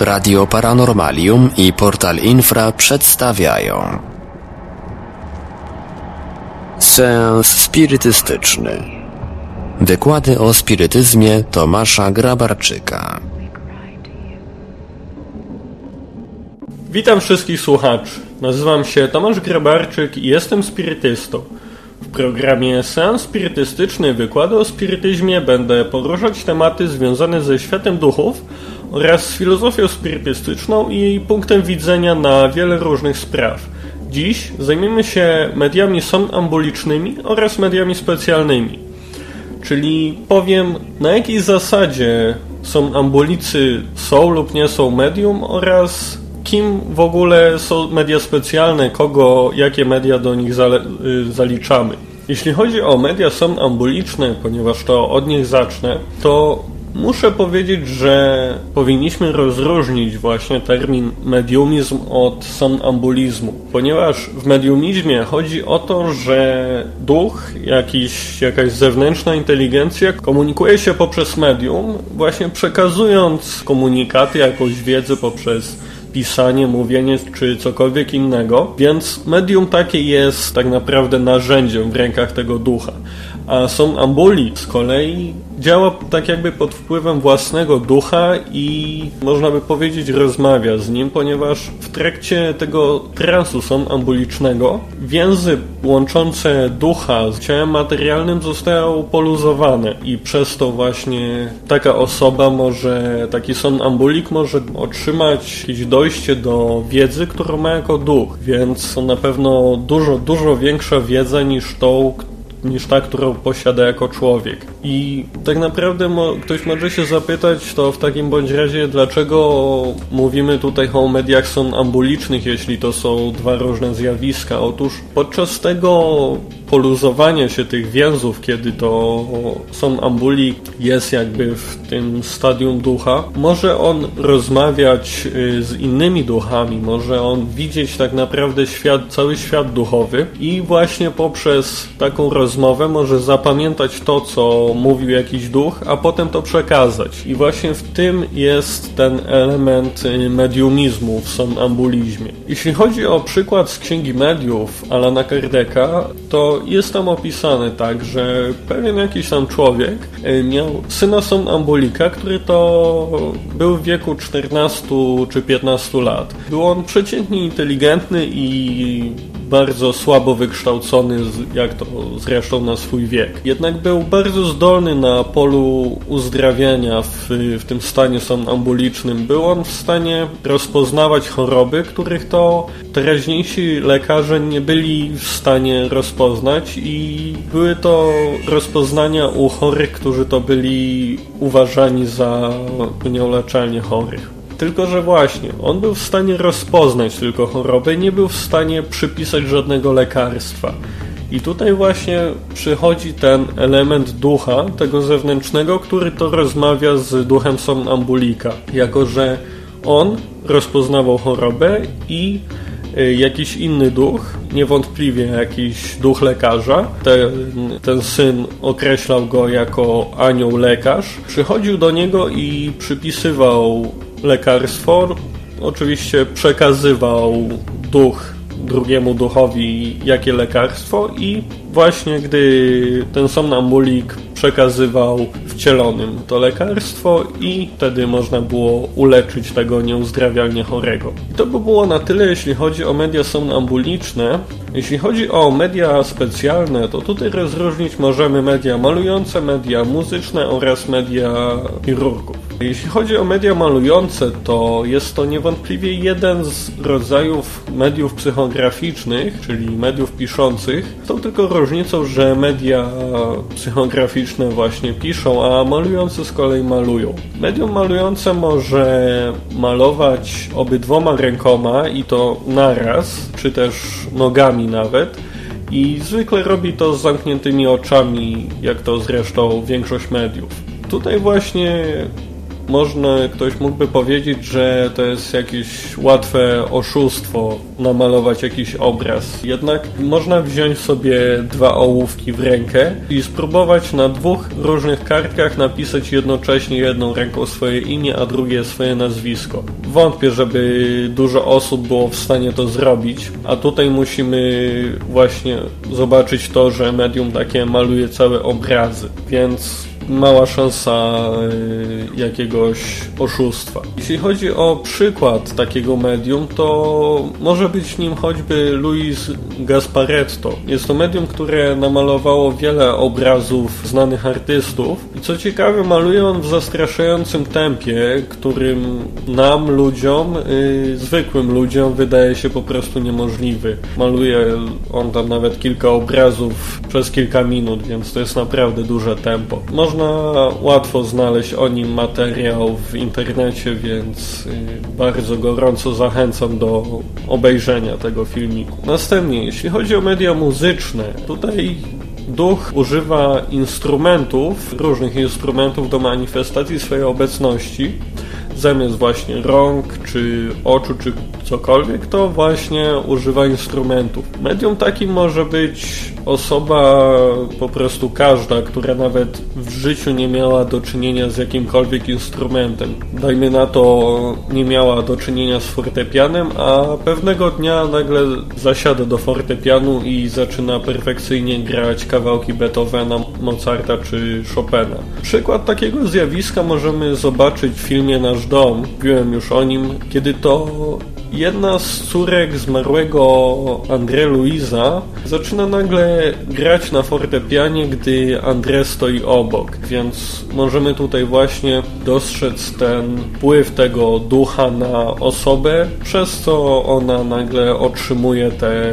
Radio Paranormalium i Portal Infra przedstawiają Seans spirytystyczny Wykłady o spirytyzmie Tomasza Grabarczyka Witam wszystkich słuchaczy. Nazywam się Tomasz Grabarczyk i jestem spirytystą. W programie Seans Spirytystyczny Wykłady o spirytyzmie będę poruszać tematy związane ze światem duchów oraz z filozofią spirytystyczną i jej punktem widzenia na wiele różnych spraw. Dziś zajmiemy się mediami somnambulicznymi oraz mediami specjalnymi. Czyli powiem na jakiej zasadzie somnambulicy są lub nie są medium oraz kim w ogóle są media specjalne, kogo, jakie media do nich y, zaliczamy. Jeśli chodzi o media somnambuliczne, ponieważ to od nich zacznę, to Muszę powiedzieć, że powinniśmy rozróżnić właśnie termin mediumizm od somnambulizmu, ponieważ w mediumizmie chodzi o to, że duch, jakiś, jakaś zewnętrzna inteligencja komunikuje się poprzez medium, właśnie przekazując komunikaty, jakąś wiedzę poprzez pisanie, mówienie czy cokolwiek innego, więc medium takie jest tak naprawdę narzędziem w rękach tego ducha. A są ambuli z kolei działa tak jakby pod wpływem własnego ducha i można by powiedzieć rozmawia z nim, ponieważ w trakcie tego transu somnambulicznego więzy łączące ducha z ciałem materialnym zostają poluzowane i przez to właśnie taka osoba może, taki somnambulik może otrzymać jakieś dojście do wiedzy, którą ma jako duch, więc to na pewno dużo, dużo większa wiedza niż tą, niż ta, którą posiada jako człowiek. I tak naprawdę mo ktoś może się zapytać, to w takim bądź razie, dlaczego mówimy tutaj o mediach są ambulicznych, jeśli to są dwa różne zjawiska. Otóż podczas tego poluzowania się tych więzów, kiedy to są ambuli jest jakby w tym stadium ducha, może on rozmawiać y, z innymi duchami, może on widzieć tak naprawdę świat, cały świat duchowy i właśnie poprzez taką rozmowę może zapamiętać to, co mówił jakiś duch, a potem to przekazać. I właśnie w tym jest ten element y, mediumizmu w somnambulizmie. Jeśli chodzi o przykład z Księgi Mediów Alana Kardeka, to jest tam opisane tak, że pewien jakiś tam człowiek y, miał syna somnambulika, który to był w wieku 14 czy 15 lat. Był on przeciętnie inteligentny i bardzo słabo wykształcony, jak to zresztą na swój wiek. Jednak był bardzo zdolny na polu uzdrawiania w, w tym stanie somnambulicznym. Był on w stanie rozpoznawać choroby, których to teraźniejsi lekarze nie byli w stanie rozpoznać i były to rozpoznania u chorych, którzy to byli uważani za nieuleczalnie chorych. Tylko, że właśnie, on był w stanie rozpoznać tylko chorobę, nie był w stanie przypisać żadnego lekarstwa. I tutaj właśnie przychodzi ten element ducha, tego zewnętrznego, który to rozmawia z duchem somnambulika. Jako, że on rozpoznawał chorobę i y, jakiś inny duch, niewątpliwie jakiś duch lekarza, ten, ten syn określał go jako anioł lekarz, przychodził do niego i przypisywał lekarstwo. Oczywiście przekazywał duch drugiemu duchowi jakie lekarstwo i właśnie gdy ten somnambulik przekazywał wcielonym to lekarstwo i wtedy można było uleczyć tego nieuzdrawialnie chorego. I to by było na tyle, jeśli chodzi o media somnambuliczne. Jeśli chodzi o media specjalne, to tutaj rozróżnić możemy media malujące, media muzyczne oraz media chirurgów. Jeśli chodzi o media malujące, to jest to niewątpliwie jeden z rodzajów mediów psychograficznych, czyli mediów piszących. Są tylko różnicą, że media psychograficzne właśnie piszą, a malujące z kolei malują. Medium malujące może malować obydwoma rękoma i to naraz, czy też nogami nawet. I zwykle robi to z zamkniętymi oczami, jak to zresztą większość mediów. Tutaj właśnie można, ktoś mógłby powiedzieć, że to jest jakieś łatwe oszustwo namalować jakiś obraz. Jednak można wziąć sobie dwa ołówki w rękę i spróbować na dwóch różnych kartkach napisać jednocześnie jedną ręką swoje imię, a drugie swoje nazwisko. Wątpię, żeby dużo osób było w stanie to zrobić, a tutaj musimy właśnie zobaczyć to, że medium takie maluje całe obrazy, więc mała szansa y, jakiegoś oszustwa. Jeśli chodzi o przykład takiego medium, to może być nim choćby Luis Gasparetto. Jest to medium, które namalowało wiele obrazów znanych artystów i co ciekawe maluje on w zastraszającym tempie, którym nam, ludziom, yy, zwykłym ludziom wydaje się po prostu niemożliwy. Maluje on tam nawet kilka obrazów przez kilka minut, więc to jest naprawdę duże tempo. Może można łatwo znaleźć o nim materiał w internecie, więc y, bardzo gorąco zachęcam do obejrzenia tego filmiku. Następnie, jeśli chodzi o media muzyczne, tutaj Duch używa instrumentów, różnych instrumentów do manifestacji swojej obecności. Zamiast właśnie rąk, czy oczu, czy cokolwiek, to właśnie używa instrumentów. Medium takim może być osoba, po prostu każda, która nawet w życiu nie miała do czynienia z jakimkolwiek instrumentem. Dajmy na to, nie miała do czynienia z fortepianem, a pewnego dnia nagle zasiada do fortepianu i zaczyna perfekcyjnie grać kawałki Beethovena, Mozarta czy Chopina. Przykład takiego zjawiska możemy zobaczyć w filmie Nasz Dom. Mówiłem już o nim, kiedy to Jedna z córek zmarłego André Luisa zaczyna nagle grać na fortepianie, gdy André stoi obok, więc możemy tutaj właśnie dostrzec ten wpływ tego ducha na osobę, przez co ona nagle otrzymuje te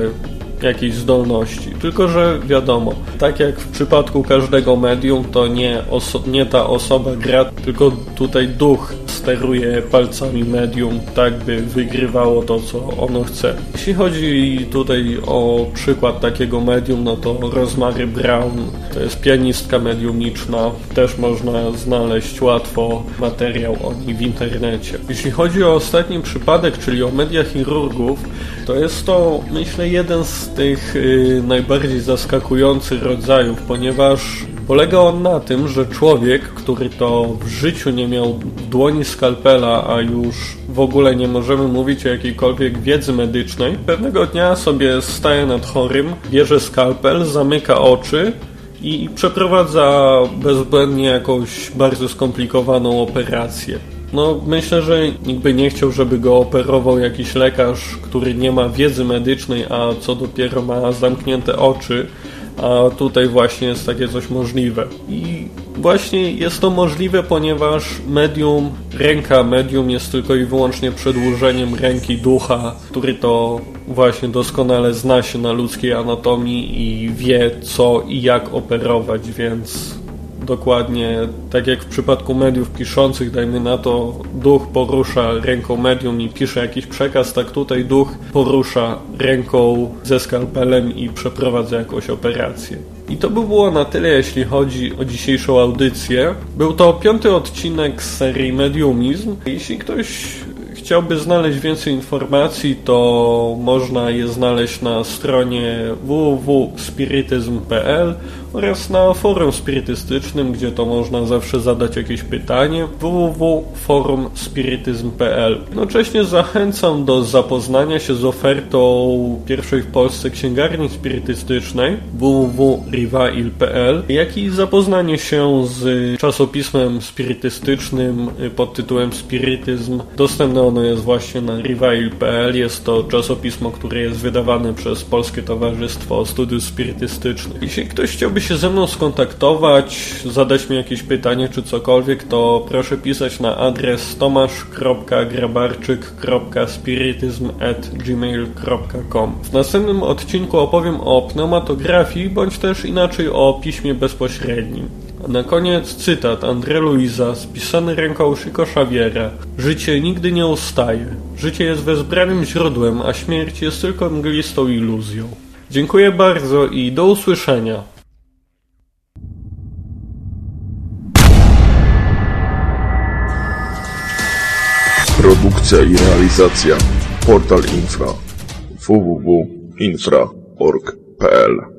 jakiejś zdolności. Tylko, że wiadomo, tak jak w przypadku każdego medium, to nie, nie ta osoba gra, tylko tutaj duch steruje palcami medium, tak by wygrywało to, co ono chce. Jeśli chodzi tutaj o przykład takiego medium, no to Rosemary Brown to jest pianistka mediumiczna, też można znaleźć łatwo materiał o niej w internecie. Jeśli chodzi o ostatni przypadek, czyli o media chirurgów, to jest to myślę jeden z tych y, najbardziej zaskakujących rodzajów, ponieważ Polega on na tym, że człowiek, który to w życiu nie miał dłoni skalpela, a już w ogóle nie możemy mówić o jakiejkolwiek wiedzy medycznej, pewnego dnia sobie staje nad chorym, bierze skalpel, zamyka oczy i przeprowadza bezbłędnie jakąś bardzo skomplikowaną operację. No, myślę, że nikt by nie chciał, żeby go operował jakiś lekarz, który nie ma wiedzy medycznej, a co dopiero ma zamknięte oczy a tutaj właśnie jest takie coś możliwe. I właśnie jest to możliwe, ponieważ medium, ręka medium jest tylko i wyłącznie przedłużeniem ręki ducha, który to właśnie doskonale zna się na ludzkiej anatomii i wie co i jak operować, więc dokładnie tak jak w przypadku mediów piszących, dajmy na to, duch porusza ręką medium i pisze jakiś przekaz, tak tutaj duch porusza ręką ze skalpelem i przeprowadza jakąś operację. I to by było na tyle, jeśli chodzi o dzisiejszą audycję. Był to piąty odcinek z serii Mediumizm. Jeśli ktoś chciałby znaleźć więcej informacji, to można je znaleźć na stronie www.spirityzm.pl oraz na forum spirytystycznym, gdzie to można zawsze zadać jakieś pytanie www.forumspirityzm.pl Jednocześnie zachęcam do zapoznania się z ofertą pierwszej w Polsce księgarni spirytystycznej www.rivail.pl jak i zapoznanie się z czasopismem spirytystycznym pod tytułem Spirytyzm. Dostępne ono jest właśnie na rivail.pl. Jest to czasopismo, które jest wydawane przez Polskie Towarzystwo Studiów Spirytystycznych. Jeśli ktoś chciałby się ze mną skontaktować, zadać mi jakieś pytanie czy cokolwiek, to proszę pisać na adres tomasz.grabarczyk.spirityzm.gmail.com W następnym odcinku opowiem o pneumatografii, bądź też inaczej o piśmie bezpośrednim. Na koniec cytat André Luisa spisany ręką Chico Xaviera. Życie nigdy nie ustaje. Życie jest wezbranym źródłem, a śmierć jest tylko mglistą iluzją. Dziękuję bardzo i do usłyszenia. Produkcja i realizacja Portal Infra www.infra.org.pl